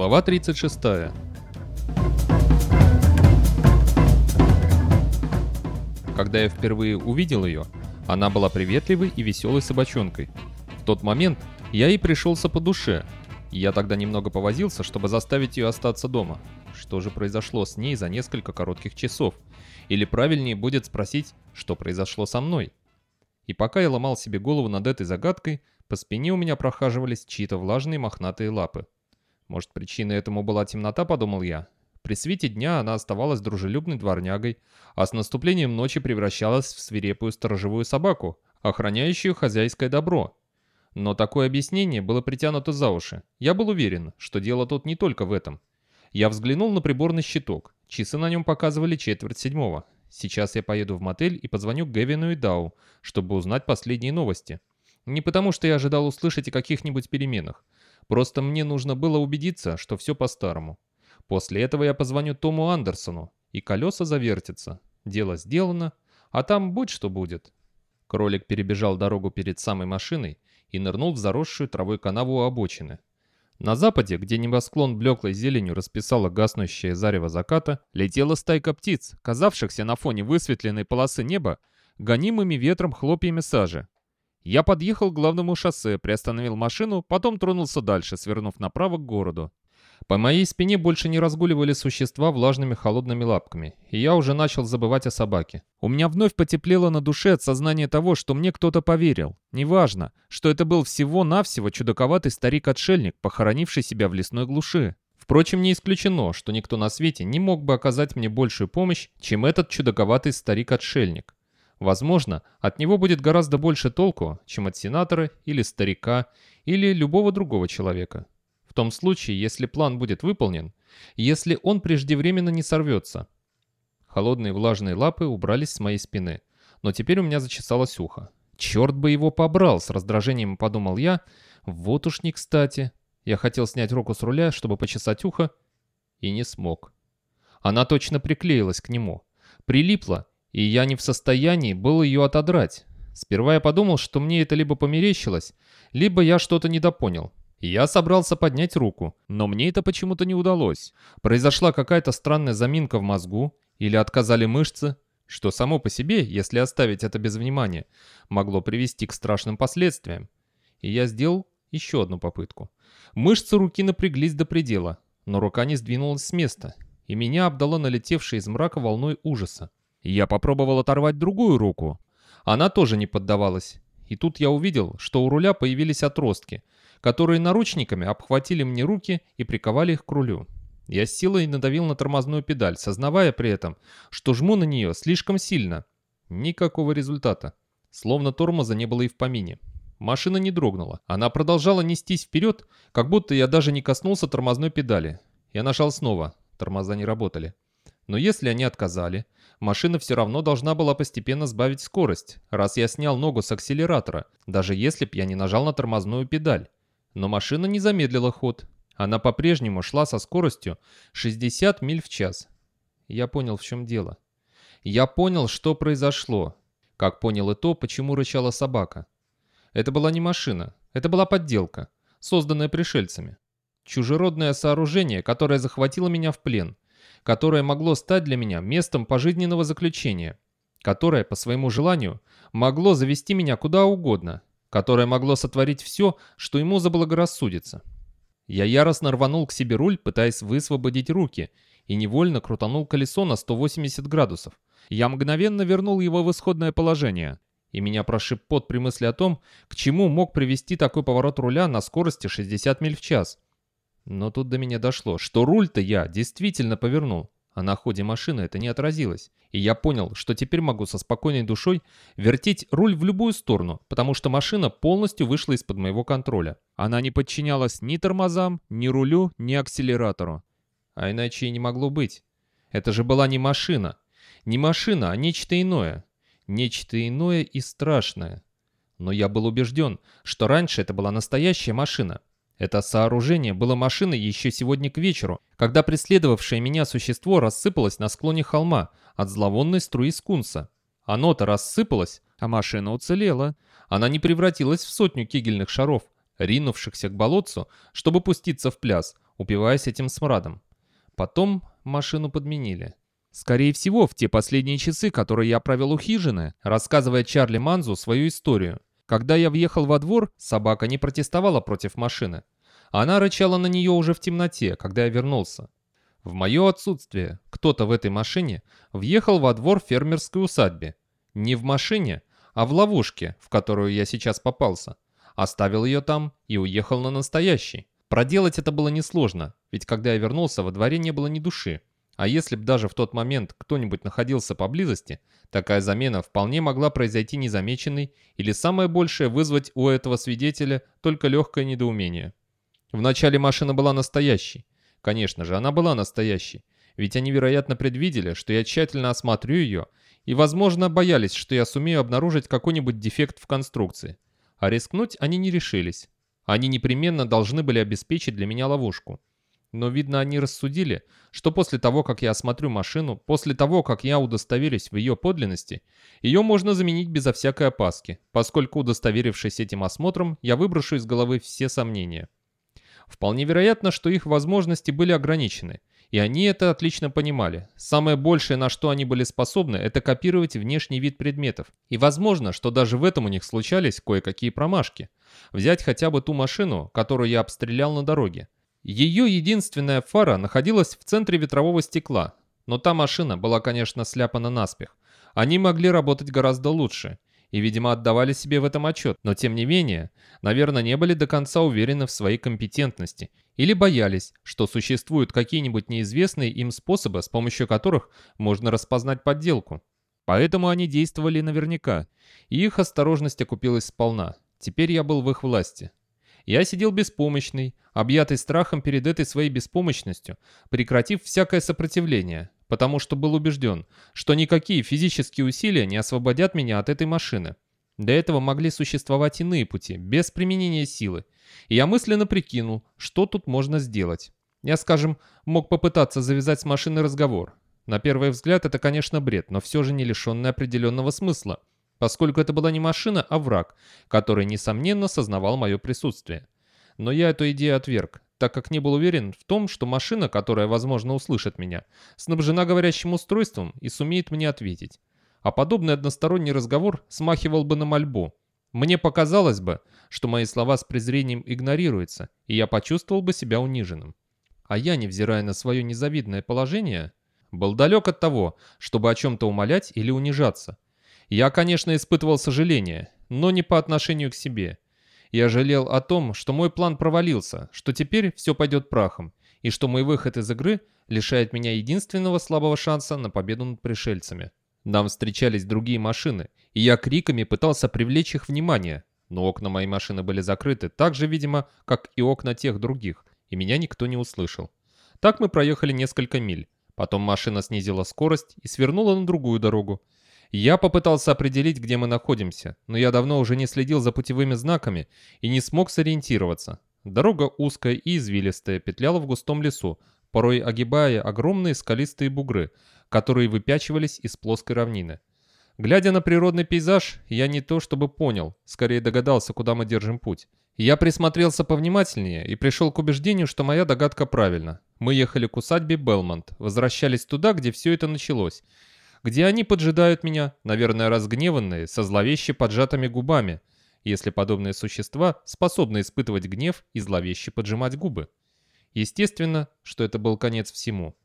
Глава 36. Когда я впервые увидел ее, она была приветливой и веселой собачонкой. В тот момент я ей пришелся по душе, я тогда немного повозился, чтобы заставить ее остаться дома. Что же произошло с ней за несколько коротких часов? Или правильнее будет спросить, что произошло со мной? И пока я ломал себе голову над этой загадкой, по спине у меня прохаживались чьи-то влажные мохнатые лапы. Может, причиной этому была темнота, подумал я. При свете дня она оставалась дружелюбной дворнягой, а с наступлением ночи превращалась в свирепую сторожевую собаку, охраняющую хозяйское добро. Но такое объяснение было притянуто за уши. Я был уверен, что дело тут не только в этом. Я взглянул на приборный щиток. Часы на нем показывали четверть седьмого. Сейчас я поеду в мотель и позвоню Гевину и Дау, чтобы узнать последние новости. Не потому, что я ожидал услышать о каких-нибудь переменах. Просто мне нужно было убедиться, что все по-старому. После этого я позвоню Тому Андерсону, и колеса завертятся. Дело сделано, а там будь что будет. Кролик перебежал дорогу перед самой машиной и нырнул в заросшую травой канаву у обочины. На западе, где небосклон блеклой зеленью расписала гаснущее зарево заката, летела стайка птиц, казавшихся на фоне высветленной полосы неба гонимыми ветром хлопьями сажи. Я подъехал к главному шоссе, приостановил машину, потом тронулся дальше, свернув направо к городу. По моей спине больше не разгуливали существа влажными холодными лапками, и я уже начал забывать о собаке. У меня вновь потеплело на душе от сознания того, что мне кто-то поверил. Неважно, что это был всего-навсего чудаковатый старик-отшельник, похоронивший себя в лесной глуши. Впрочем, не исключено, что никто на свете не мог бы оказать мне большую помощь, чем этот чудаковатый старик-отшельник. Возможно, от него будет гораздо больше толку, чем от сенатора или старика или любого другого человека. В том случае, если план будет выполнен, если он преждевременно не сорвется. Холодные влажные лапы убрались с моей спины, но теперь у меня зачесалось ухо. Черт бы его побрал, с раздражением подумал я. Вот уж не кстати. Я хотел снять руку с руля, чтобы почесать ухо, и не смог. Она точно приклеилась к нему. Прилипла и я не в состоянии был ее отодрать. Сперва я подумал, что мне это либо померещилось, либо я что-то недопонял. Я собрался поднять руку, но мне это почему-то не удалось. Произошла какая-то странная заминка в мозгу, или отказали мышцы, что само по себе, если оставить это без внимания, могло привести к страшным последствиям. И я сделал еще одну попытку. Мышцы руки напряглись до предела, но рука не сдвинулась с места, и меня обдало налетевшей из мрака волной ужаса. Я попробовал оторвать другую руку. Она тоже не поддавалась. И тут я увидел, что у руля появились отростки, которые наручниками обхватили мне руки и приковали их к рулю. Я с силой надавил на тормозную педаль, сознавая при этом, что жму на нее слишком сильно. Никакого результата. Словно тормоза не было и в помине. Машина не дрогнула. Она продолжала нестись вперед, как будто я даже не коснулся тормозной педали. Я нажал снова. Тормоза не работали. Но если они отказали, машина все равно должна была постепенно сбавить скорость, раз я снял ногу с акселератора, даже если б я не нажал на тормозную педаль. Но машина не замедлила ход. Она по-прежнему шла со скоростью 60 миль в час. Я понял, в чем дело. Я понял, что произошло. Как понял и то, почему рычала собака. Это была не машина, это была подделка, созданная пришельцами. Чужеродное сооружение, которое захватило меня в плен – которое могло стать для меня местом пожизненного заключения, которое, по своему желанию, могло завести меня куда угодно, которое могло сотворить все, что ему заблагорассудится. Я яростно рванул к себе руль, пытаясь высвободить руки, и невольно крутанул колесо на 180 градусов. Я мгновенно вернул его в исходное положение, и меня прошиб пот при мысли о том, к чему мог привести такой поворот руля на скорости 60 миль в час. Но тут до меня дошло, что руль-то я действительно повернул, а на ходе машины это не отразилось. И я понял, что теперь могу со спокойной душой вертеть руль в любую сторону, потому что машина полностью вышла из-под моего контроля. Она не подчинялась ни тормозам, ни рулю, ни акселератору. А иначе и не могло быть. Это же была не машина. Не машина, а нечто иное. Нечто иное и страшное. Но я был убежден, что раньше это была настоящая машина. Это сооружение было машиной еще сегодня к вечеру, когда преследовавшее меня существо рассыпалось на склоне холма от зловонной струи скунса. Оно-то рассыпалось, а машина уцелела. Она не превратилась в сотню кигельных шаров. ринувшихся к болотцу, чтобы пуститься в пляс, упиваясь этим смрадом. Потом машину подменили. Скорее всего, в те последние часы, которые я провел у хижины, рассказывая Чарли Манзу свою историю. Когда я въехал во двор, собака не протестовала против машины. Она рычала на нее уже в темноте, когда я вернулся. В мое отсутствие кто-то в этой машине въехал во двор фермерской усадьбе. Не в машине, а в ловушке, в которую я сейчас попался. Оставил ее там и уехал на настоящий. Проделать это было несложно, ведь когда я вернулся, во дворе не было ни души. А если б даже в тот момент кто-нибудь находился поблизости, такая замена вполне могла произойти незамеченной или самое большее вызвать у этого свидетеля только легкое недоумение. Вначале машина была настоящей. Конечно же, она была настоящей. Ведь они, вероятно, предвидели, что я тщательно осмотрю ее, и, возможно, боялись, что я сумею обнаружить какой-нибудь дефект в конструкции. А рискнуть они не решились. Они непременно должны были обеспечить для меня ловушку. Но, видно, они рассудили, что после того, как я осмотрю машину, после того, как я удостоверюсь в ее подлинности, ее можно заменить безо всякой опаски, поскольку, удостоверившись этим осмотром, я выброшу из головы все сомнения. Вполне вероятно, что их возможности были ограничены, и они это отлично понимали. Самое большее, на что они были способны, это копировать внешний вид предметов. И возможно, что даже в этом у них случались кое-какие промашки. Взять хотя бы ту машину, которую я обстрелял на дороге. Ее единственная фара находилась в центре ветрового стекла, но та машина была, конечно, сляпана наспех. Они могли работать гораздо лучше и, видимо, отдавали себе в этом отчет, но тем не менее, наверное, не были до конца уверены в своей компетентности или боялись, что существуют какие-нибудь неизвестные им способы, с помощью которых можно распознать подделку. Поэтому они действовали наверняка, и их осторожность окупилась сполна. Теперь я был в их власти. Я сидел беспомощный, объятый страхом перед этой своей беспомощностью, прекратив всякое сопротивление, потому что был убежден, что никакие физические усилия не освободят меня от этой машины. Для этого могли существовать иные пути, без применения силы. И я мысленно прикинул, что тут можно сделать. Я, скажем, мог попытаться завязать с машиной разговор. На первый взгляд это, конечно, бред, но все же не лишенный определенного смысла поскольку это была не машина, а враг, который, несомненно, сознавал мое присутствие. Но я эту идею отверг, так как не был уверен в том, что машина, которая, возможно, услышит меня, снабжена говорящим устройством и сумеет мне ответить. А подобный односторонний разговор смахивал бы на мольбу. Мне показалось бы, что мои слова с презрением игнорируются, и я почувствовал бы себя униженным. А я, невзирая на свое незавидное положение, был далек от того, чтобы о чем-то умолять или унижаться – я, конечно, испытывал сожаление, но не по отношению к себе. Я жалел о том, что мой план провалился, что теперь все пойдет прахом, и что мой выход из игры лишает меня единственного слабого шанса на победу над пришельцами. Нам встречались другие машины, и я криками пытался привлечь их внимание, но окна моей машины были закрыты так же, видимо, как и окна тех других, и меня никто не услышал. Так мы проехали несколько миль. Потом машина снизила скорость и свернула на другую дорогу. Я попытался определить, где мы находимся, но я давно уже не следил за путевыми знаками и не смог сориентироваться. Дорога узкая и извилистая, петляла в густом лесу, порой огибая огромные скалистые бугры, которые выпячивались из плоской равнины. Глядя на природный пейзаж, я не то чтобы понял, скорее догадался, куда мы держим путь. Я присмотрелся повнимательнее и пришел к убеждению, что моя догадка правильна. Мы ехали к усадьбе Белмонт, возвращались туда, где все это началось, где они поджидают меня, наверное, разгневанные, со зловеще поджатыми губами, если подобные существа способны испытывать гнев и зловеще поджимать губы. Естественно, что это был конец всему.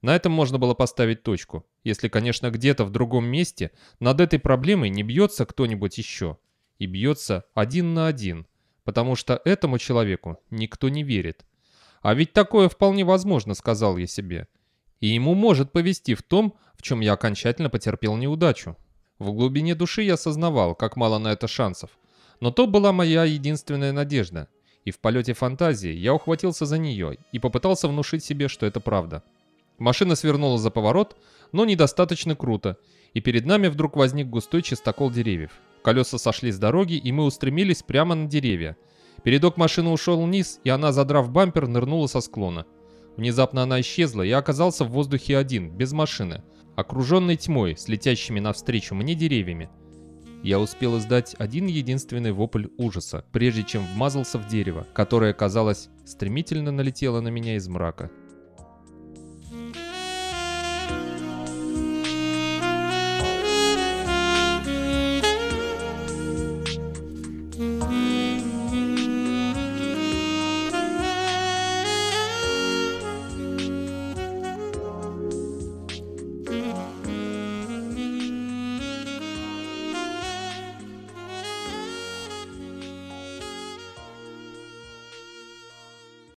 На этом можно было поставить точку, если, конечно, где-то в другом месте над этой проблемой не бьется кто-нибудь еще. И бьется один на один, потому что этому человеку никто не верит. А ведь такое вполне возможно, сказал я себе. И ему может повести в том, в чем я окончательно потерпел неудачу. В глубине души я осознавал, как мало на это шансов. Но то была моя единственная надежда. И в полете фантазии я ухватился за нее и попытался внушить себе, что это правда. Машина свернула за поворот, но недостаточно круто, и перед нами вдруг возник густой чистокол деревьев. Колеса сошли с дороги, и мы устремились прямо на деревья. Передок машины ушел вниз, и она, задрав бампер, нырнула со склона. Внезапно она исчезла, и я оказался в воздухе один, без машины окруженный тьмой с летящими навстречу мне деревьями. Я успел издать один единственный вопль ужаса, прежде чем вмазался в дерево, которое, казалось, стремительно налетело на меня из мрака.